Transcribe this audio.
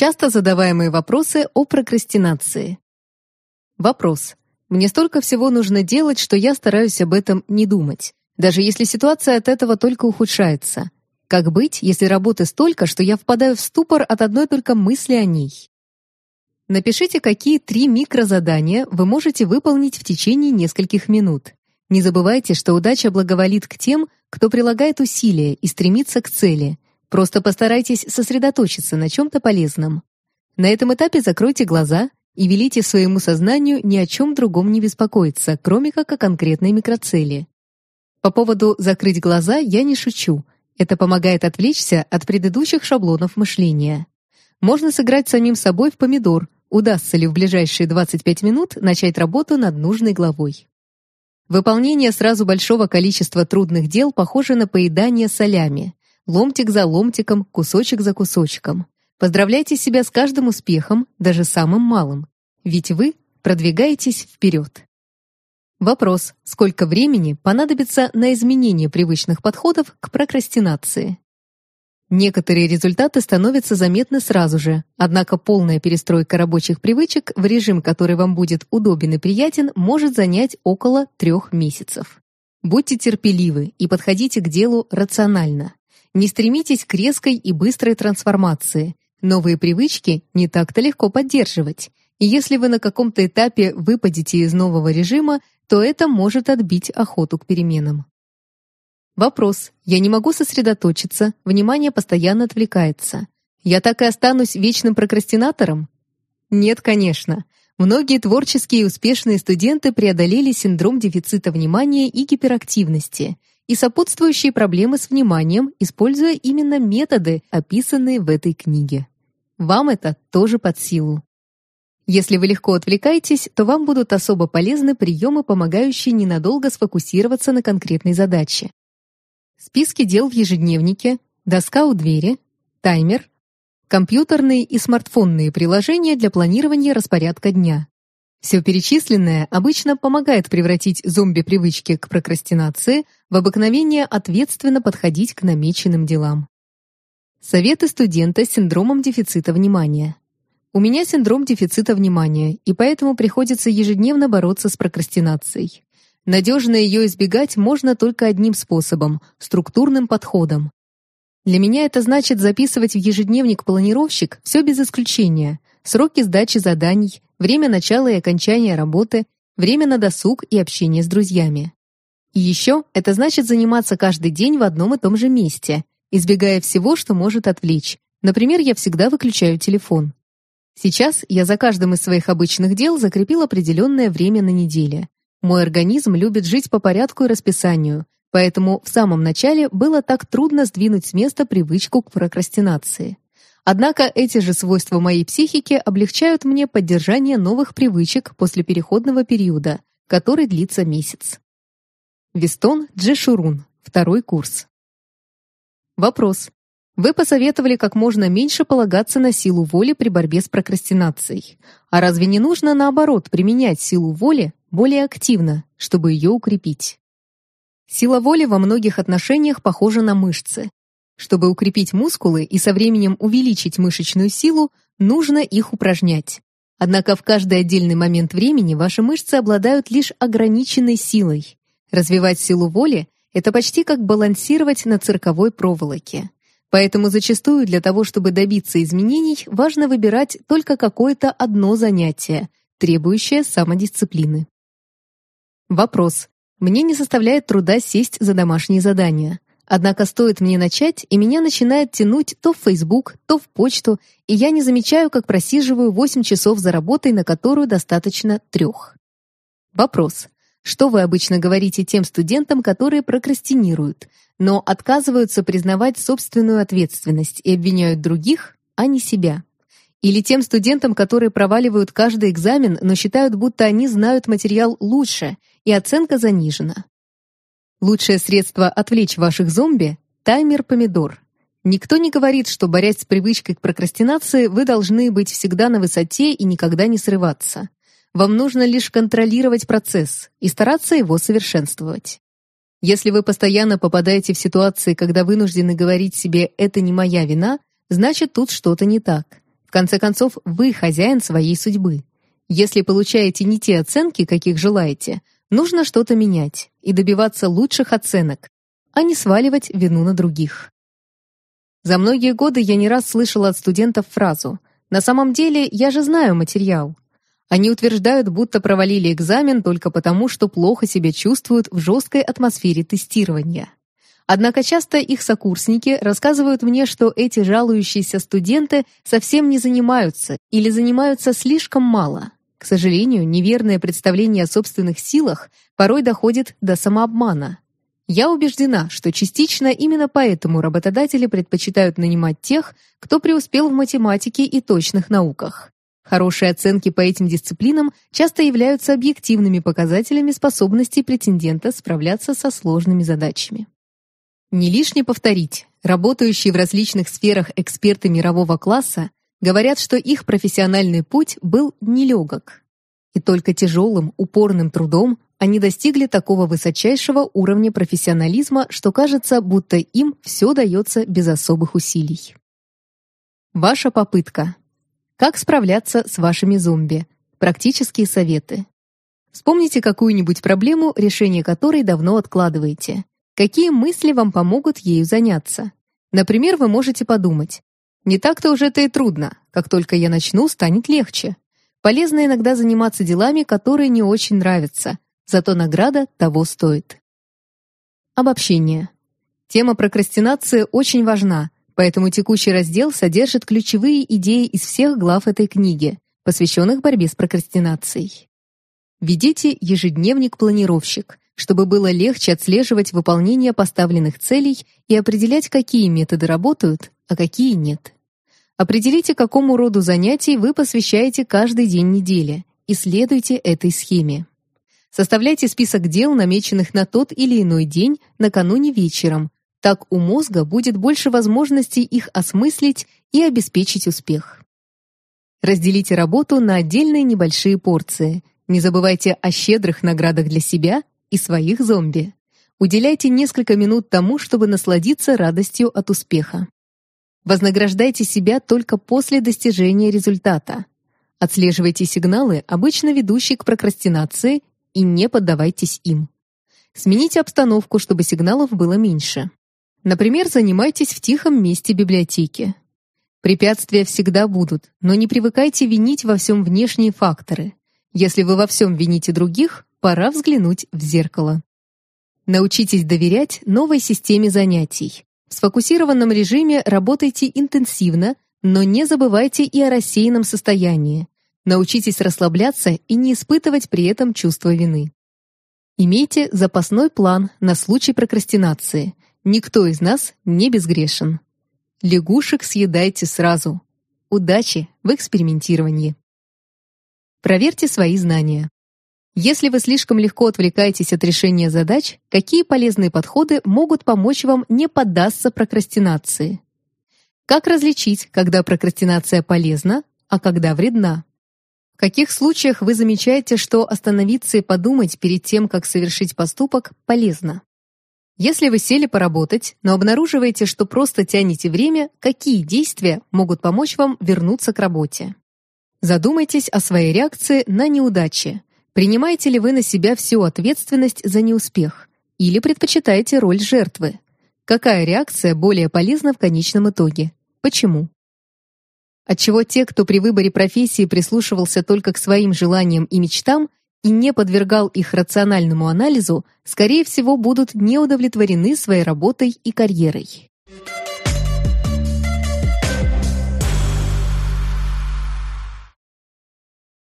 Часто задаваемые вопросы о прокрастинации. Вопрос. Мне столько всего нужно делать, что я стараюсь об этом не думать, даже если ситуация от этого только ухудшается. Как быть, если работы столько, что я впадаю в ступор от одной только мысли о ней? Напишите, какие три микрозадания вы можете выполнить в течение нескольких минут. Не забывайте, что удача благоволит к тем, кто прилагает усилия и стремится к цели. Просто постарайтесь сосредоточиться на чем-то полезном. На этом этапе закройте глаза и велите своему сознанию ни о чем другом не беспокоиться, кроме как о конкретной микроцели. По поводу «закрыть глаза» я не шучу. Это помогает отвлечься от предыдущих шаблонов мышления. Можно сыграть самим собой в помидор, удастся ли в ближайшие 25 минут начать работу над нужной главой. Выполнение сразу большого количества трудных дел похоже на поедание солями. Ломтик за ломтиком, кусочек за кусочком. Поздравляйте себя с каждым успехом, даже самым малым. Ведь вы продвигаетесь вперед. Вопрос, сколько времени понадобится на изменение привычных подходов к прокрастинации? Некоторые результаты становятся заметны сразу же, однако полная перестройка рабочих привычек в режим, который вам будет удобен и приятен, может занять около трех месяцев. Будьте терпеливы и подходите к делу рационально. Не стремитесь к резкой и быстрой трансформации. Новые привычки не так-то легко поддерживать. И если вы на каком-то этапе выпадете из нового режима, то это может отбить охоту к переменам. Вопрос. Я не могу сосредоточиться, внимание постоянно отвлекается. Я так и останусь вечным прокрастинатором? Нет, конечно. Многие творческие и успешные студенты преодолели синдром дефицита внимания и гиперактивности и сопутствующие проблемы с вниманием, используя именно методы, описанные в этой книге. Вам это тоже под силу. Если вы легко отвлекаетесь, то вам будут особо полезны приемы, помогающие ненадолго сфокусироваться на конкретной задаче списки дел в ежедневнике, доска у двери, таймер, компьютерные и смартфонные приложения для планирования распорядка дня. Все перечисленное обычно помогает превратить зомби-привычки к прокрастинации в обыкновение ответственно подходить к намеченным делам. Советы студента с синдромом дефицита внимания. У меня синдром дефицита внимания, и поэтому приходится ежедневно бороться с прокрастинацией. Надежно ее избегать можно только одним способом – структурным подходом. Для меня это значит записывать в ежедневник планировщик все без исключения. Сроки сдачи заданий, время начала и окончания работы, время на досуг и общение с друзьями. И еще это значит заниматься каждый день в одном и том же месте, избегая всего, что может отвлечь. Например, я всегда выключаю телефон. Сейчас я за каждым из своих обычных дел закрепил определенное время на неделе. Мой организм любит жить по порядку и расписанию, поэтому в самом начале было так трудно сдвинуть с места привычку к прокрастинации. Однако эти же свойства моей психики облегчают мне поддержание новых привычек после переходного периода, который длится месяц. Вестон Джешурун, второй курс. Вопрос. Вы посоветовали как можно меньше полагаться на силу воли при борьбе с прокрастинацией. А разве не нужно, наоборот, применять силу воли более активно, чтобы ее укрепить. Сила воли во многих отношениях похожа на мышцы. Чтобы укрепить мускулы и со временем увеличить мышечную силу, нужно их упражнять. Однако в каждый отдельный момент времени ваши мышцы обладают лишь ограниченной силой. Развивать силу воли – это почти как балансировать на цирковой проволоке. Поэтому зачастую для того, чтобы добиться изменений, важно выбирать только какое-то одно занятие, требующее самодисциплины. Вопрос. Мне не составляет труда сесть за домашние задания. Однако стоит мне начать, и меня начинает тянуть то в Facebook, то в почту, и я не замечаю, как просиживаю 8 часов за работой, на которую достаточно трех. Вопрос. Что вы обычно говорите тем студентам, которые прокрастинируют, но отказываются признавать собственную ответственность и обвиняют других, а не себя? Или тем студентам, которые проваливают каждый экзамен, но считают, будто они знают материал лучше и оценка занижена. Лучшее средство отвлечь ваших зомби – таймер помидор. Никто не говорит, что, борясь с привычкой к прокрастинации, вы должны быть всегда на высоте и никогда не срываться. Вам нужно лишь контролировать процесс и стараться его совершенствовать. Если вы постоянно попадаете в ситуации, когда вынуждены говорить себе «это не моя вина», значит тут что-то не так. В конце концов, вы хозяин своей судьбы. Если получаете не те оценки, каких желаете, нужно что-то менять и добиваться лучших оценок, а не сваливать вину на других. За многие годы я не раз слышала от студентов фразу «На самом деле я же знаю материал». Они утверждают, будто провалили экзамен только потому, что плохо себя чувствуют в жесткой атмосфере тестирования. Однако часто их сокурсники рассказывают мне, что эти жалующиеся студенты совсем не занимаются или занимаются слишком мало. К сожалению, неверное представление о собственных силах порой доходит до самообмана. Я убеждена, что частично именно поэтому работодатели предпочитают нанимать тех, кто преуспел в математике и точных науках. Хорошие оценки по этим дисциплинам часто являются объективными показателями способностей претендента справляться со сложными задачами. Не лишне повторить, работающие в различных сферах эксперты мирового класса говорят, что их профессиональный путь был нелегок. И только тяжелым, упорным трудом они достигли такого высочайшего уровня профессионализма, что кажется, будто им все дается без особых усилий. Ваша попытка. Как справляться с вашими зомби? Практические советы. Вспомните какую-нибудь проблему, решение которой давно откладываете. Какие мысли вам помогут ею заняться? Например, вы можете подумать, не так-то уже это и трудно, как только я начну, станет легче. Полезно иногда заниматься делами, которые не очень нравятся, зато награда того стоит. Обобщение. Тема прокрастинации очень важна, поэтому текущий раздел содержит ключевые идеи из всех глав этой книги, посвященных борьбе с прокрастинацией. Ведите ежедневник-планировщик, чтобы было легче отслеживать выполнение поставленных целей и определять, какие методы работают, а какие нет. Определите, какому роду занятий вы посвящаете каждый день недели, и следуйте этой схеме. Составляйте список дел, намеченных на тот или иной день накануне вечером. Так у мозга будет больше возможностей их осмыслить и обеспечить успех. Разделите работу на отдельные небольшие порции. Не забывайте о щедрых наградах для себя и своих зомби. Уделяйте несколько минут тому, чтобы насладиться радостью от успеха. Вознаграждайте себя только после достижения результата. Отслеживайте сигналы, обычно ведущие к прокрастинации, и не поддавайтесь им. Смените обстановку, чтобы сигналов было меньше. Например, занимайтесь в тихом месте библиотеки. Препятствия всегда будут, но не привыкайте винить во всем внешние факторы. Если вы во всем вините других, пора взглянуть в зеркало. Научитесь доверять новой системе занятий. В сфокусированном режиме работайте интенсивно, но не забывайте и о рассеянном состоянии. Научитесь расслабляться и не испытывать при этом чувство вины. Имейте запасной план на случай прокрастинации. Никто из нас не безгрешен. Лягушек съедайте сразу. Удачи в экспериментировании. Проверьте свои знания. Если вы слишком легко отвлекаетесь от решения задач, какие полезные подходы могут помочь вам не поддаться прокрастинации? Как различить, когда прокрастинация полезна, а когда вредна? В каких случаях вы замечаете, что остановиться и подумать перед тем, как совершить поступок, полезно? Если вы сели поработать, но обнаруживаете, что просто тянете время, какие действия могут помочь вам вернуться к работе? Задумайтесь о своей реакции на неудачи. Принимаете ли вы на себя всю ответственность за неуспех или предпочитаете роль жертвы? Какая реакция более полезна в конечном итоге? Почему? Отчего те, кто при выборе профессии прислушивался только к своим желаниям и мечтам и не подвергал их рациональному анализу, скорее всего, будут не удовлетворены своей работой и карьерой.